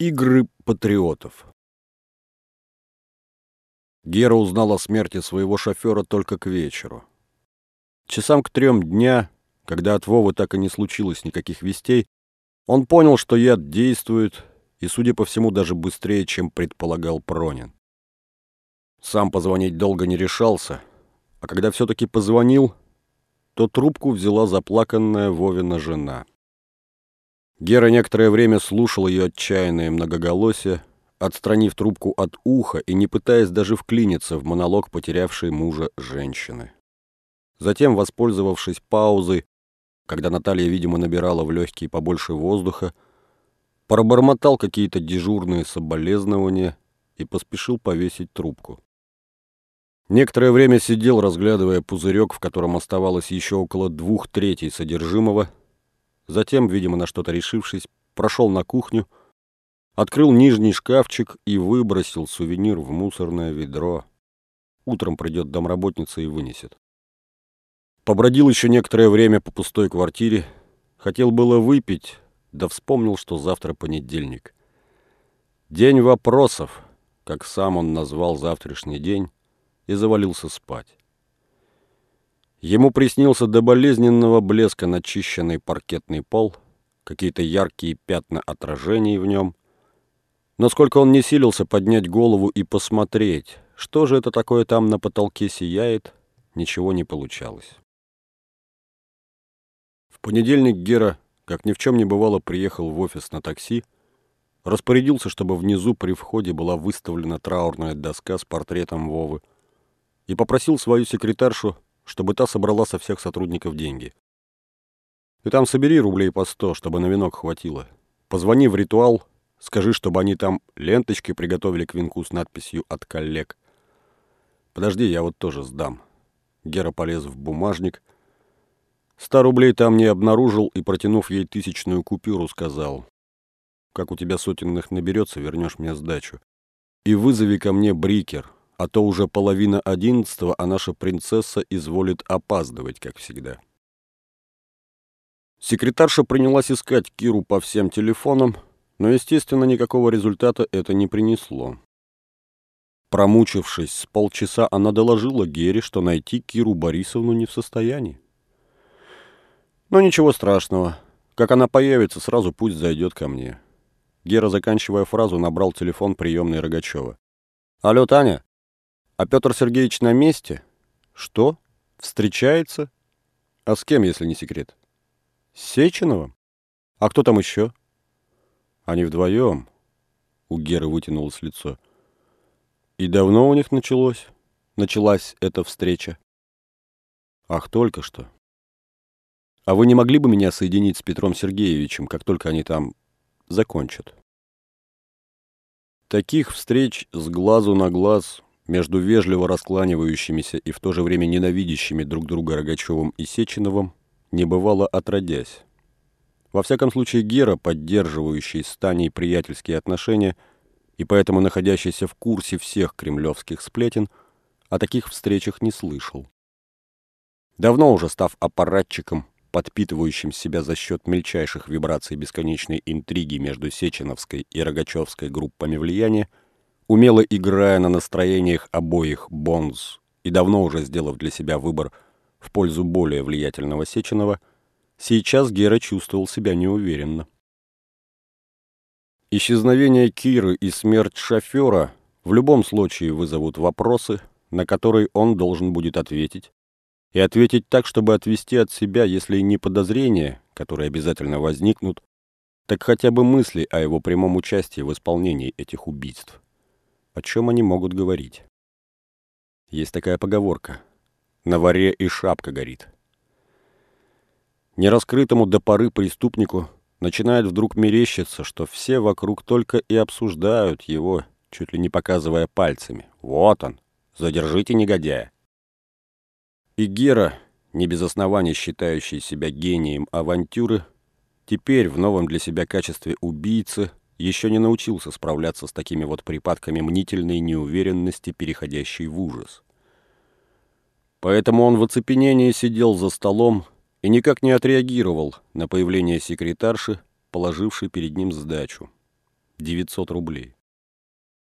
Игры патриотов Гера узнал о смерти своего шофера только к вечеру. Часам к трем дня, когда от Вовы так и не случилось никаких вестей, он понял, что яд действует, и, судя по всему, даже быстрее, чем предполагал Пронин. Сам позвонить долго не решался, а когда все-таки позвонил, то трубку взяла заплаканная Вовина жена. Гера некоторое время слушал ее отчаянное многоголосие, отстранив трубку от уха и не пытаясь даже вклиниться в монолог потерявшей мужа женщины. Затем, воспользовавшись паузой, когда Наталья, видимо, набирала в легкие побольше воздуха, пробормотал какие-то дежурные соболезнования и поспешил повесить трубку. Некоторое время сидел, разглядывая пузырек, в котором оставалось еще около двух третей содержимого, Затем, видимо, на что-то решившись, прошел на кухню, открыл нижний шкафчик и выбросил сувенир в мусорное ведро. Утром придет домработница и вынесет. Побродил еще некоторое время по пустой квартире. Хотел было выпить, да вспомнил, что завтра понедельник. День вопросов, как сам он назвал завтрашний день, и завалился спать. Ему приснился до болезненного блеска начищенный паркетный пол, какие-то яркие пятна отражений в нем. Но сколько он не силился поднять голову и посмотреть, что же это такое там на потолке сияет, ничего не получалось. В понедельник Гера, как ни в чем не бывало, приехал в офис на такси, распорядился, чтобы внизу при входе была выставлена траурная доска с портретом Вовы, и попросил свою секретаршу чтобы та собрала со всех сотрудников деньги. Ты там собери рублей по сто, чтобы на венок хватило. Позвони в ритуал, скажи, чтобы они там ленточки приготовили к венку с надписью «От коллег». Подожди, я вот тоже сдам. Гера полез в бумажник. Ста рублей там не обнаружил и, протянув ей тысячную купюру, сказал. Как у тебя сотенных наберется, вернешь мне сдачу. И вызови ко мне брикер, а то уже половина одиннадцатого, а наша принцесса изволит опаздывать, как всегда. Секретарша принялась искать Киру по всем телефонам, но, естественно, никакого результата это не принесло. Промучившись с полчаса, она доложила Гере, что найти Киру Борисовну не в состоянии. Но ничего страшного. Как она появится, сразу пусть зайдет ко мне. Гера, заканчивая фразу, набрал телефон приемной Рогачева. «Алло, Таня, а Петр Сергеевич на месте? Что? Встречается? А с кем, если не секрет? С Сеченовым? А кто там еще? Они вдвоем. У Геры вытянулось лицо. И давно у них началось? Началась эта встреча? Ах, только что. А вы не могли бы меня соединить с Петром Сергеевичем, как только они там закончат? Таких встреч с глазу на глаз между вежливо раскланивающимися и в то же время ненавидящими друг друга Рогачевым и Сеченовым не бывало отродясь. Во всяком случае, Гера, поддерживающий с Таней приятельские отношения и поэтому находящийся в курсе всех кремлевских сплетен, о таких встречах не слышал. Давно уже став аппаратчиком, подпитывающим себя за счет мельчайших вибраций бесконечной интриги между Сеченовской и Рогачевской группами влияния, умело играя на настроениях обоих Бонс и давно уже сделав для себя выбор в пользу более влиятельного Сеченова, сейчас Гера чувствовал себя неуверенно. Исчезновение Киры и смерть шофера в любом случае вызовут вопросы, на которые он должен будет ответить, и ответить так, чтобы отвести от себя, если не подозрения, которые обязательно возникнут, так хотя бы мысли о его прямом участии в исполнении этих убийств. О чем они могут говорить? Есть такая поговорка. На варе и шапка горит. Нераскрытому до поры преступнику начинает вдруг мерещиться, что все вокруг только и обсуждают его, чуть ли не показывая пальцами. Вот он, задержите негодяя. И Гера, не без оснований считающий себя гением авантюры, теперь в новом для себя качестве убийцы еще не научился справляться с такими вот припадками мнительной неуверенности, переходящей в ужас. Поэтому он в оцепенении сидел за столом и никак не отреагировал на появление секретарши, положившей перед ним сдачу. 900 рублей.